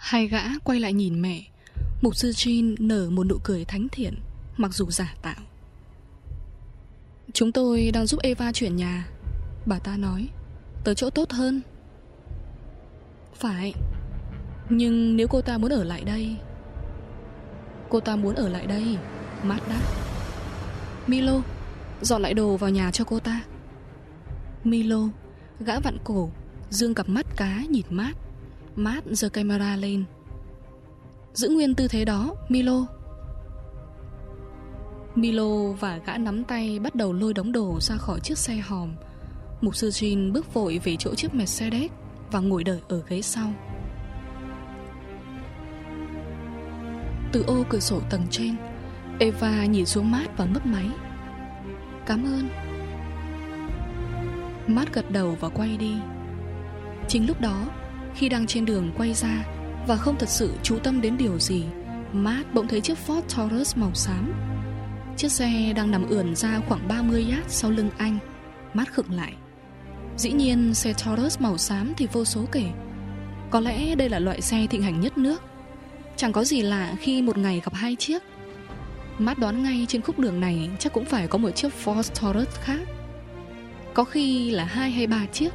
Hai gã quay lại nhìn mẹ. Mục sư Jean nở một nụ cười thánh thiện, Mặc dù giả tạo. Chúng tôi đang giúp Eva chuyển nhà, Bà ta nói. Tới chỗ tốt hơn. Phải, Nhưng nếu cô ta muốn ở lại đây, Cô ta muốn ở lại đây, Mát đáp. Milo, Dọn lại đồ vào nhà cho cô ta. Milo, Gã vặn cổ, Dương cặp mắt cá nhìn mát. Matt giơ camera lên. Giữ nguyên tư thế đó, Milo. Milo và gã nắm tay Bắt đầu lôi đống đồ ra khỏi chiếc xe hòm. Mục sư Jean bước vội về chỗ chiếc Mercedes Và ngồi đợi ở ghế sau. Từ ô cửa sổ tầng trên, Eva nhìn xuống mát và mấp máy. Cảm ơn. Mát gật đầu và quay đi. Chính lúc đó khi đang trên đường quay ra Và không thật sự chú tâm đến điều gì Matt bỗng thấy chiếc Ford Taurus màu xám. Chiếc xe đang nằm ườn ra khoảng 30 yard sau lưng anh Matt khựng lại. Dĩ nhiên, xe Taurus màu xám thì vô số kể. Có lẽ đây là loại xe thịnh hành nhất nước. Chẳng có gì lạ khi một ngày gặp hai chiếc. Matt đoán ngay trên khúc đường này Chắc cũng phải có một chiếc Ford Taurus khác. Có khi là hai hay ba chiếc,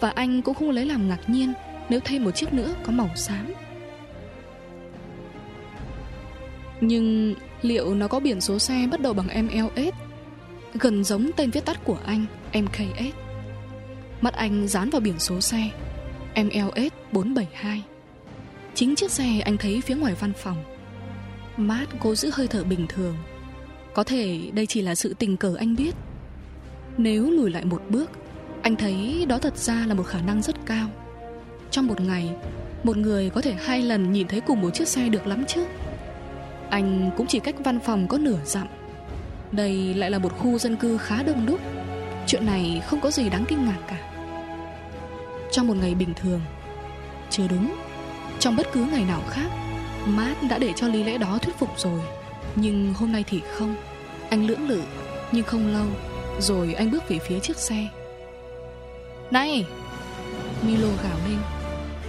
Và anh cũng không lấy làm ngạc nhiên. Nếu thêm một chiếc nữa có màu xám. Nhưng liệu nó có biển số xe bắt đầu bằng MLS Gần giống tên viết tắt của anh MKS Mắt anh dán vào biển số xe MLS 472 Chính chiếc xe anh thấy phía ngoài văn phòng. Matt cố giữ hơi thở bình thường. Có thể đây chỉ là sự tình cờ anh biết. Nếu lùi lại một bước, Anh thấy đó thật ra là một khả năng rất cao. Trong một ngày, Một người có thể hai lần nhìn thấy cùng một chiếc xe được lắm chứ? Anh cũng chỉ cách văn phòng có nửa dặm. Đây lại là một khu dân cư khá đông đúc. Chuyện này không có gì đáng kinh ngạc cả. Trong một ngày bình thường, Chưa đúng, Trong bất cứ ngày nào khác, Matt đã để cho lý lẽ đó thuyết phục rồi. Nhưng hôm nay thì không. Anh lưỡng lự, Nhưng không lâu, Rồi anh bước về phía chiếc xe. Này! Milo gào lên.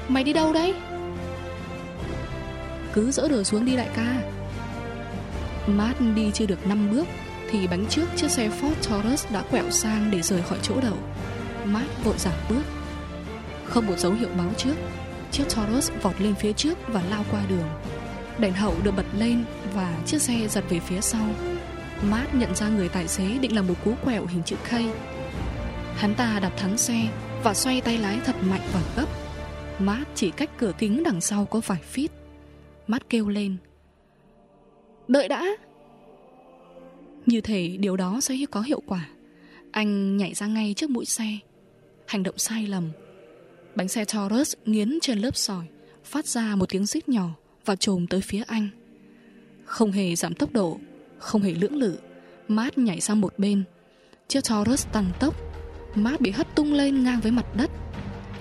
Mày đi đâu đấy? Cứ dỡ đồ xuống đi đại ca. Matt đi chưa được 5 bước, Thì bánh trước chiếc xe Ford Taurus đã quẹo sang để rời khỏi chỗ đậu. Matt vội giảm bước. Không một dấu hiệu báo trước, Chiếc Taurus vọt lên phía trước và lao qua đường. Đèn hậu được bật lên và chiếc xe giật về phía sau. Matt nhận ra người tài xế định làm một cú quẹo hình chữ K. Hắn ta đạp thắng xe và xoay tay lái thật mạnh và gấp. Matt chỉ cách cửa kính đằng sau có vài feet. Matt kêu lên. Đợi đã. Như thể điều đó sẽ có hiệu quả. Anh nhảy ra ngay trước mũi xe. Hành động sai lầm. Bánh xe Taurus nghiến trên lớp sỏi, Phát ra một tiếng rít nhỏ Và trồm tới phía anh. Không hề giảm tốc độ, Không hề lưỡng lự Mát nhảy sang một bên. Chiếc Taurus tăng tốc. Mát bị hất tung lên ngang với mặt đất.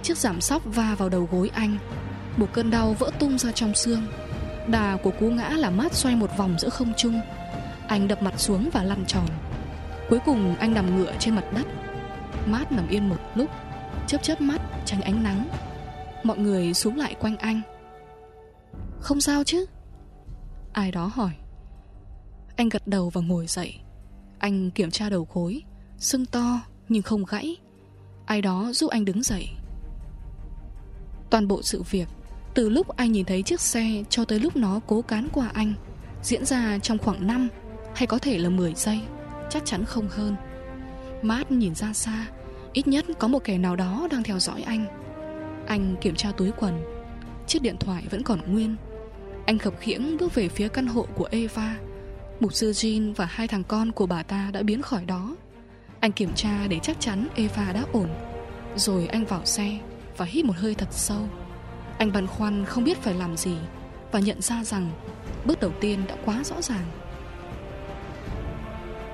Chiếc giảm sóc va vào đầu gối anh. Một cơn đau vỡ tung ra trong xương. Đà của cú ngã là Mát xoay một vòng giữa không trung. Anh đập mặt xuống và lăn tròn. Cuối cùng anh nằm ngựa trên mặt đất. Mát nằm yên một lúc. Chớp chớp mắt, tránh ánh nắng. Mọi người xuống lại quanh anh. Không sao chứ? Ai đó hỏi. Anh gật đầu và ngồi dậy. Anh kiểm tra đầu gối. Sưng to, nhưng không gãy. Ai đó giúp anh đứng dậy. Toàn bộ sự việc. Từ lúc anh nhìn thấy chiếc xe Cho tới lúc nó cố cán qua anh, Diễn ra trong khoảng 5 Hay có thể là 10 giây, Chắc chắn không hơn. Mát nhìn ra xa, Ít nhất có một kẻ nào đó đang theo dõi anh. Anh kiểm tra túi quần, Chiếc điện thoại vẫn còn nguyên. Anh khập khiễng bước về phía căn hộ của Eva. Mục sư Jean và hai thằng con của bà ta đã biến khỏi đó. Anh kiểm tra để chắc chắn Eva đã ổn. Rồi anh vào xe. Và hít một hơi thật sâu. Anh băn khoăn không biết phải làm gì Và nhận ra rằng Bước đầu tiên đã quá rõ ràng.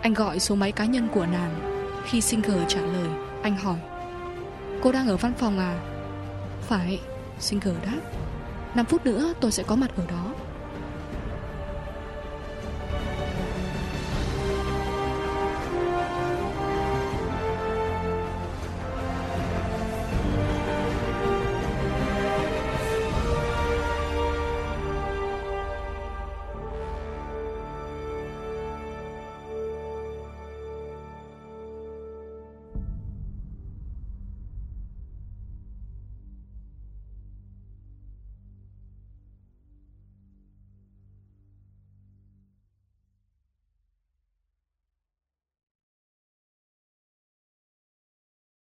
Anh gọi số máy cá nhân của nàng. Khi Singer trả lời, Anh hỏi, Cô đang ở văn phòng à? Phải, Singer đáp. 5 phút nữa tôi sẽ có mặt ở đó.